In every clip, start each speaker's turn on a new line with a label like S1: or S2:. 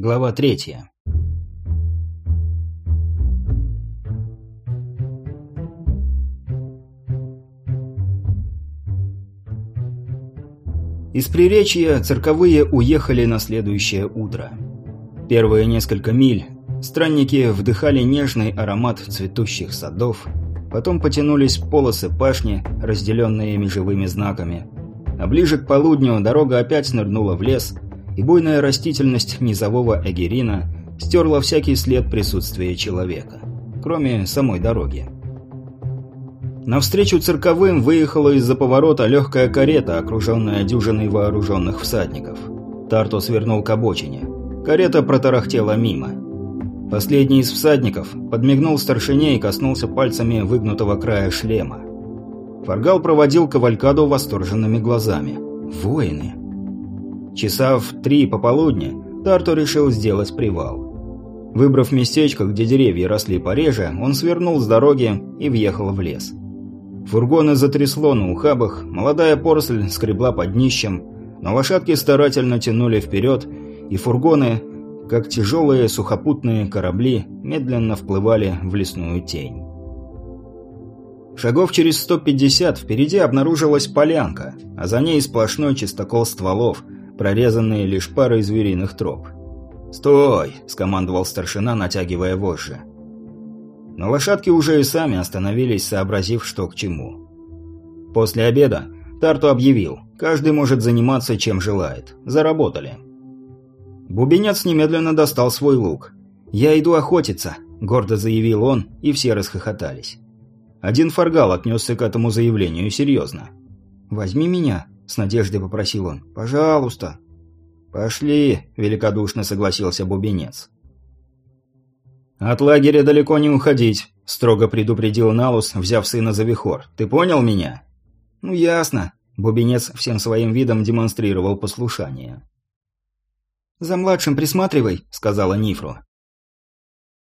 S1: Глава третья. Из Приречья цирковые уехали на следующее утро. Первые несколько миль странники вдыхали нежный аромат цветущих садов, потом потянулись полосы пашни, разделенные межевыми знаками, а ближе к полудню дорога опять нырнула в лес, буйная растительность низового эгерина стерла всякий след присутствия человека, кроме самой дороги. Навстречу цирковым выехала из-за поворота легкая карета, окруженная дюжиной вооруженных всадников. Тарто свернул к обочине. Карета протарахтела мимо. Последний из всадников подмигнул старшине и коснулся пальцами выгнутого края шлема. Фаргал проводил кавалькаду восторженными глазами. «Воины!» Часа в три пополудни Тарто решил сделать привал. Выбрав местечко, где деревья росли пореже, он свернул с дороги и въехал в лес. Фургоны затрясло на ухабах, молодая поросль скребла под днищем, но лошадки старательно тянули вперед, и фургоны, как тяжелые сухопутные корабли, медленно вплывали в лесную тень. Шагов через 150 впереди обнаружилась полянка, а за ней сплошной чистокол стволов, прорезанные лишь парой звериных троп. «Стой!» – скомандовал старшина, натягивая вожжи. Но лошадки уже и сами остановились, сообразив, что к чему. После обеда Тарту объявил, каждый может заниматься чем желает. Заработали. Бубенец немедленно достал свой лук. «Я иду охотиться», – гордо заявил он, и все расхохотались. Один фаргал отнесся к этому заявлению серьезно. «Возьми меня», — с надеждой попросил он. «Пожалуйста». «Пошли», — великодушно согласился бубенец. «От лагеря далеко не уходить», — строго предупредил Налус, взяв сына за вихор. «Ты понял меня?» «Ну, ясно», — бубенец всем своим видом демонстрировал послушание. «За младшим присматривай», — сказала Нифру.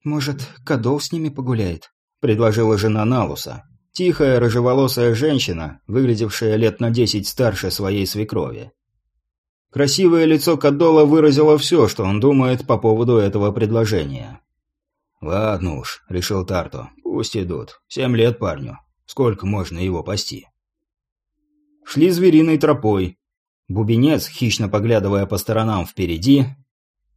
S1: «Может, Кадол с ними погуляет?» предложила жена Налуса. Тихая, рыжеволосая женщина, выглядевшая лет на десять старше своей свекрови. Красивое лицо Кадола выразило все, что он думает по поводу этого предложения. «Ладно уж», — решил Тарто, — «пусть идут. Семь лет парню. Сколько можно его пасти?» Шли звериной тропой. Бубенец, хищно поглядывая по сторонам впереди,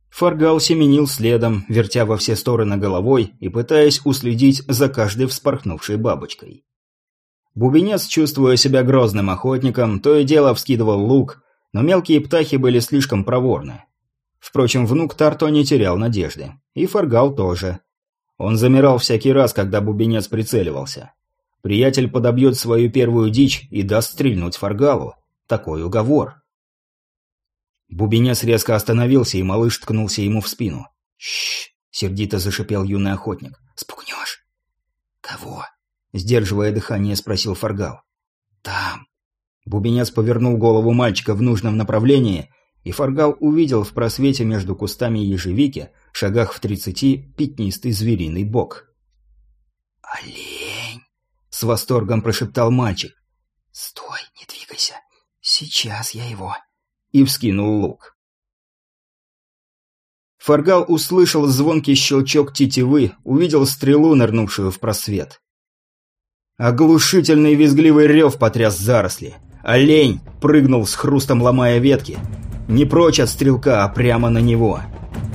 S1: Фаргал семенил следом, вертя во все стороны головой и пытаясь уследить за каждой вспорхнувшей бабочкой. Бубенец, чувствуя себя грозным охотником, то и дело вскидывал лук, но мелкие птахи были слишком проворны. Впрочем, внук Тарто не терял надежды. И Фаргал тоже. Он замирал всякий раз, когда бубенец прицеливался. Приятель подобьет свою первую дичь и даст стрельнуть Фаргалу. Такой уговор. Бубенец резко остановился, и малыш ткнулся ему в спину. «Щ!» — сердито зашипел юный охотник. «Спугнешь!» «Кого?» — сдерживая дыхание, спросил Фаргал. «Там!» Бубенец повернул голову мальчика в нужном направлении, и Фаргал увидел в просвете между кустами ежевики, шагах в тридцати, пятнистый звериный бок. «Олень!» — с восторгом прошептал мальчик. «Стой, не двигайся. Сейчас я его...» и вскинул лук. Фаргал услышал звонкий щелчок тетивы, увидел стрелу, нырнувшую в просвет. Оглушительный визгливый рев потряс заросли. Олень прыгнул с хрустом, ломая ветки. Не прочь от стрелка, а прямо на него.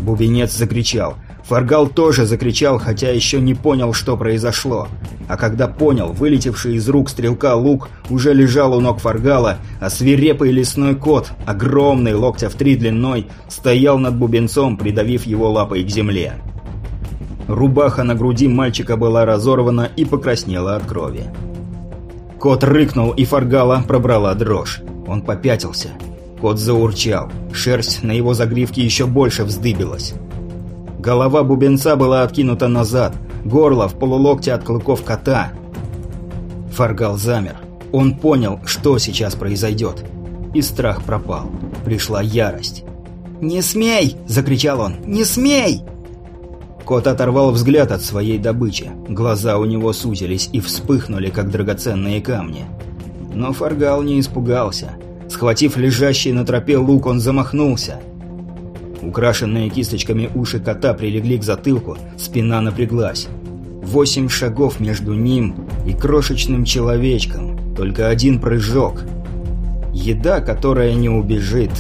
S1: Бубенец закричал. Фаргал тоже закричал, хотя еще не понял, что произошло. А когда понял, вылетевший из рук стрелка лук уже лежал у ног Фаргала, а свирепый лесной кот, огромный, локтя в три длиной, стоял над бубенцом, придавив его лапой к земле. Рубаха на груди мальчика была разорвана и покраснела от крови. Кот рыкнул, и Фаргала пробрала дрожь. Он попятился. Кот заурчал. Шерсть на его загривке еще больше вздыбилась. Голова бубенца была откинута назад, горло в полулокте от клыков кота. Фаргал замер. Он понял, что сейчас произойдет. И страх пропал. Пришла ярость. «Не смей!» – закричал он. «Не смей!» Кот оторвал взгляд от своей добычи. Глаза у него сузились и вспыхнули, как драгоценные камни. Но Фаргал не испугался. Схватив лежащий на тропе лук, он замахнулся – Украшенные кисточками уши кота прилегли к затылку, спина напряглась. Восемь шагов между ним и крошечным человечком. Только один прыжок. Еда, которая не убежит.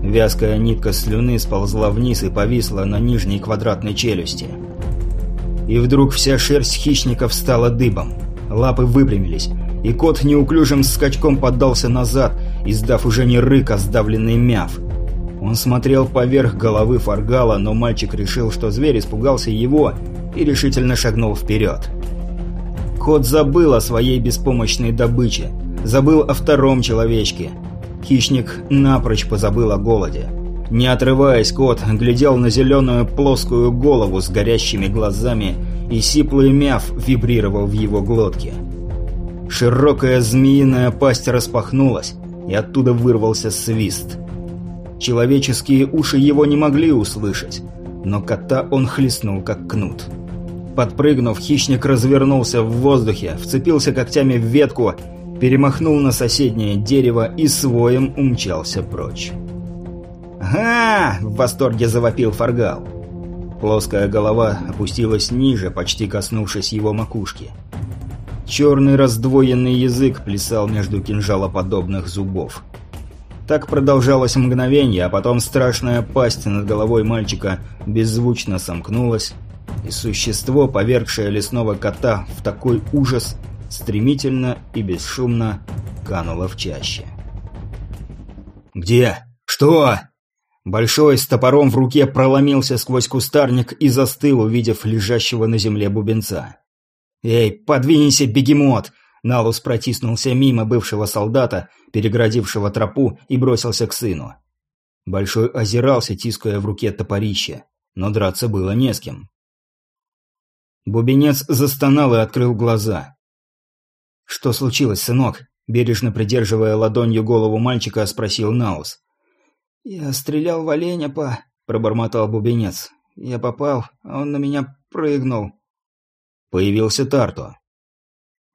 S1: Вязкая нитка слюны сползла вниз и повисла на нижней квадратной челюсти. И вдруг вся шерсть хищников стала дыбом. Лапы выпрямились, и кот неуклюжим скачком поддался назад, издав уже не рык, а сдавленный мяв. Он смотрел поверх головы Фаргала, но мальчик решил, что зверь испугался его и решительно шагнул вперед. Кот забыл о своей беспомощной добыче, забыл о втором человечке. Хищник напрочь позабыл о голоде. Не отрываясь, кот глядел на зеленую плоскую голову с горящими глазами, и сиплый мяв вибрировал в его глотке. Широкая змеиная пасть распахнулась, и оттуда вырвался свист – Человеческие уши его не могли услышать, но кота он хлестнул как кнут. Подпрыгнув, хищник развернулся в воздухе, вцепился когтями в ветку, перемахнул на соседнее дерево и своим умчался прочь. «Ага!» – в восторге завопил Фаргал. Плоская голова опустилась ниже, почти коснувшись его макушки. Черный раздвоенный язык плясал между кинжалоподобных зубов. Так продолжалось мгновение, а потом страшная пасть над головой мальчика беззвучно сомкнулась, и существо, повергшее лесного кота в такой ужас, стремительно и бесшумно кануло в чаще. «Где? Что?» Большой с топором в руке проломился сквозь кустарник и застыл, увидев лежащего на земле бубенца. «Эй, подвинься, бегемот! Налус протиснулся мимо бывшего солдата, переградившего тропу, и бросился к сыну. Большой озирался, тиская в руке топорище, но драться было не с кем. Бубенец застонал и открыл глаза. «Что случилось, сынок?» Бережно придерживая ладонью голову мальчика, спросил Наус. «Я стрелял в оленя, па», — пробормотал Бубенец. «Я попал, а он на меня прыгнул». Появился Тарто.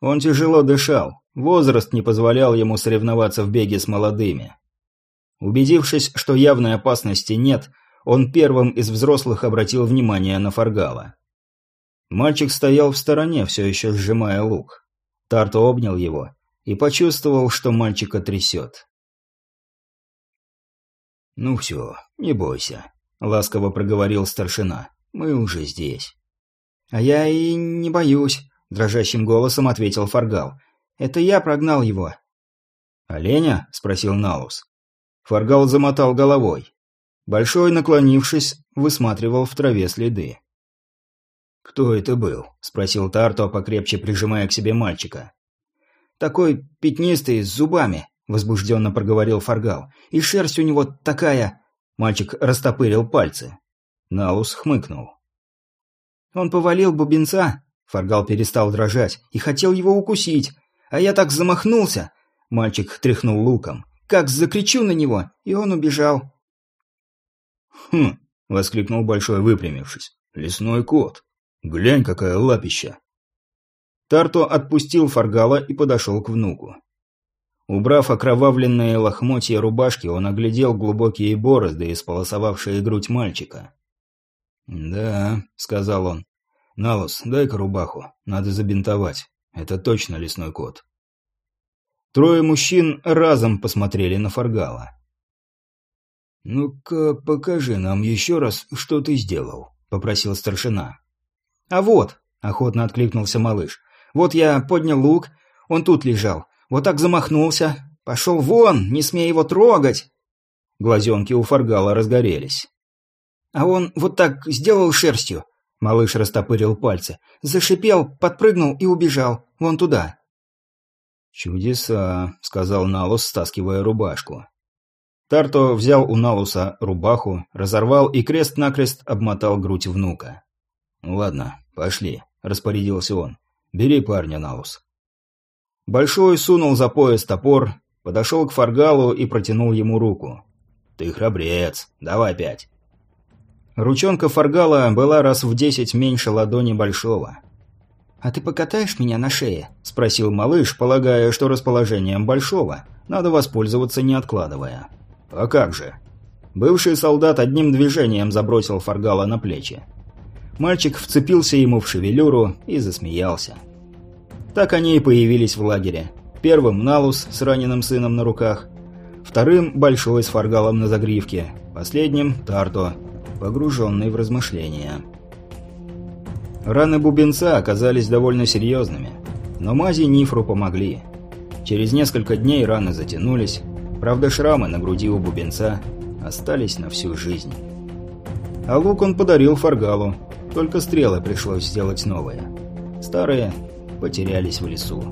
S1: Он тяжело дышал, возраст не позволял ему соревноваться в беге с молодыми. Убедившись, что явной опасности нет, он первым из взрослых обратил внимание на Фаргала. Мальчик стоял в стороне, все еще сжимая лук. Тарто обнял его и почувствовал, что мальчика трясет. «Ну все, не бойся», — ласково проговорил старшина. «Мы уже здесь». «А я и не боюсь», – дрожащим голосом ответил Фаргал. «Это я прогнал его». «Оленя?» – спросил Наус. Фаргал замотал головой. Большой, наклонившись, высматривал в траве следы. «Кто это был?» – спросил Тарто, покрепче прижимая к себе мальчика. «Такой пятнистый, с зубами», – возбужденно проговорил Фаргал. «И шерсть у него такая...» Мальчик растопырил пальцы. Наус хмыкнул. «Он повалил бубенца Фаргал перестал дрожать и хотел его укусить, а я так замахнулся. Мальчик тряхнул луком. Как закричу на него, и он убежал. «Хм!» — воскликнул Большой, выпрямившись. «Лесной кот! Глянь, какая лапища!» Тарто отпустил Фаргала и подошел к внуку. Убрав окровавленные лохмотья рубашки, он оглядел глубокие борозды, исполосовавшие грудь мальчика. «Да», — сказал он, «Налос, дай-ка рубаху. Надо забинтовать. Это точно лесной кот». Трое мужчин разом посмотрели на Фаргала. «Ну-ка, покажи нам еще раз, что ты сделал», — попросил старшина. «А вот», — охотно откликнулся малыш, — «вот я поднял лук, он тут лежал, вот так замахнулся, пошел вон, не смей его трогать». Глазенки у Фаргала разгорелись. «А он вот так сделал шерстью, Малыш растопырил пальцы. Зашипел, подпрыгнул и убежал. Вон туда. «Чудеса», — сказал Налус, стаскивая рубашку. Тарто взял у Налуса рубаху, разорвал и крест-накрест обмотал грудь внука. «Ладно, пошли», — распорядился он. «Бери парня, Налус». Большой сунул за пояс топор, подошел к Фаргалу и протянул ему руку. «Ты храбрец, давай пять». Ручонка Фаргала была раз в десять меньше ладони Большого. «А ты покатаешь меня на шее?» – спросил малыш, полагая, что расположением Большого надо воспользоваться не откладывая. «А как же?» Бывший солдат одним движением забросил Фаргала на плечи. Мальчик вцепился ему в шевелюру и засмеялся. Так они и появились в лагере. Первым Налус с раненым сыном на руках, вторым Большой с Фаргалом на загривке, последним Тарто, погруженный в размышления. Раны бубенца оказались довольно серьезными, но мази Нифру помогли. Через несколько дней раны затянулись, правда шрамы на груди у бубенца остались на всю жизнь. А лук он подарил Фаргалу, только стрелы пришлось сделать новые. Старые потерялись в лесу.